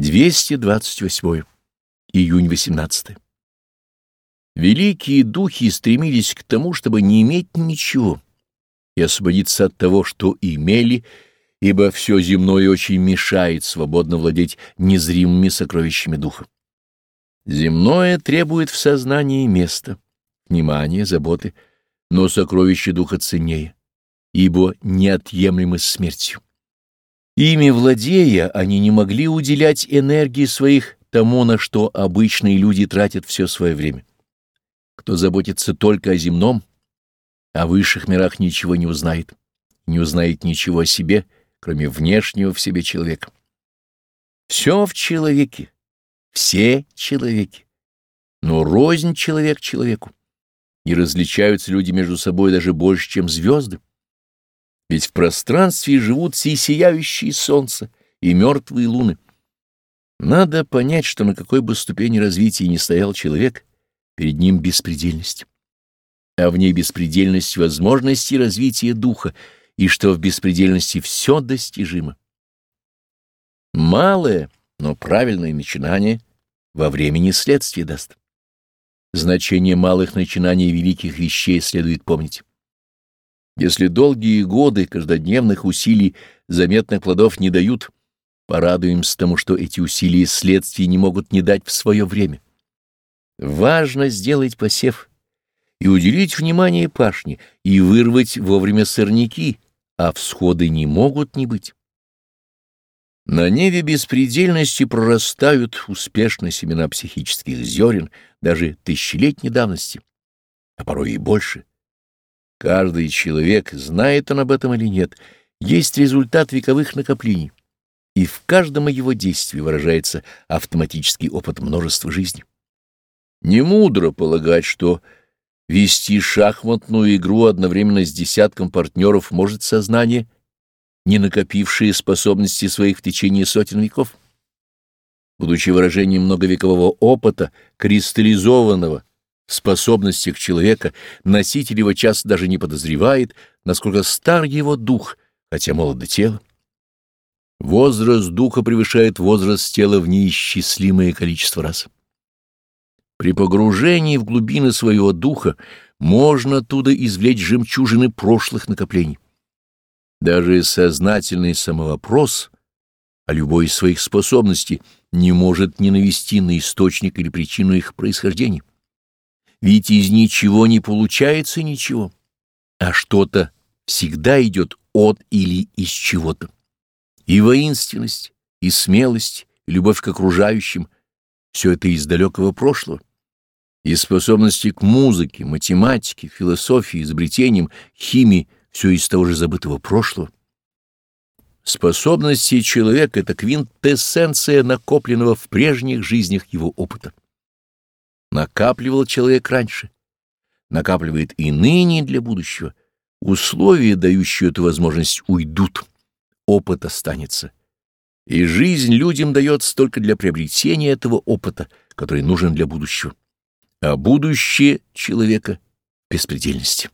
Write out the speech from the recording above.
228. Июнь 18. Великие духи стремились к тому, чтобы не иметь ничего и освободиться от того, что имели, ибо все земное очень мешает свободно владеть незримыми сокровищами духа. Земное требует в сознании места, внимания, заботы, но сокровища духа ценнее, ибо неотъемлемы смертью. Ими владея, они не могли уделять энергии своих тому, на что обычные люди тратят все свое время. Кто заботится только о земном, о высших мирах ничего не узнает, не узнает ничего о себе, кроме внешнего в себе человека. Все в человеке, все человеки, но рознь человек человеку. Не различаются люди между собой даже больше, чем звезды. Ведь в пространстве живут все сияющие солнца и мертвые луны. Надо понять, что на какой бы ступени развития ни стоял человек, перед ним беспредельность. А в ней беспредельность возможностей развития духа, и что в беспредельности все достижимо. Малое, но правильное начинание во времени следствие даст. Значение малых начинаний великих вещей следует помнить. Если долгие годы каждодневных усилий заметных плодов не дают, порадуемся тому, что эти усилия следствий не могут не дать в свое время. Важно сделать посев и уделить внимание пашне, и вырвать вовремя сорняки, а всходы не могут не быть. На неве беспредельности прорастают успешно семена психических зерен даже тысячелетней давности, а порой и больше. Каждый человек, знает он об этом или нет, есть результат вековых накоплений, и в каждом его действии выражается автоматический опыт множества жизней. Не мудро полагать, что вести шахматную игру одновременно с десятком партнеров может сознание, не накопившее способности своих в течение сотен веков. Будучи выражением многовекового опыта, кристаллизованного, способностях человека носитель его часто даже не подозревает, насколько стар его дух, хотя молодо тело. Возраст духа превышает возраст тела в неисчислимое количество раз. При погружении в глубины своего духа можно оттуда извлечь жемчужины прошлых накоплений. Даже сознательный самовопрос о любой из своих способностей не может не навести на источник или причину их происхождения. Ведь из ничего не получается ничего, а что-то всегда идет от или из чего-то. И воинственность, и смелость, и любовь к окружающим — все это из далекого прошлого. И способности к музыке, математике, философии, изобретениям, химии — все из того же забытого прошлого. Способности человека — это квинтэссенция накопленного в прежних жизнях его опыта. Накапливал человек раньше, накапливает и ныне для будущего. Условия, дающие эту возможность, уйдут, опыт останется. И жизнь людям дается только для приобретения этого опыта, который нужен для будущего. А будущее человека — беспредельности.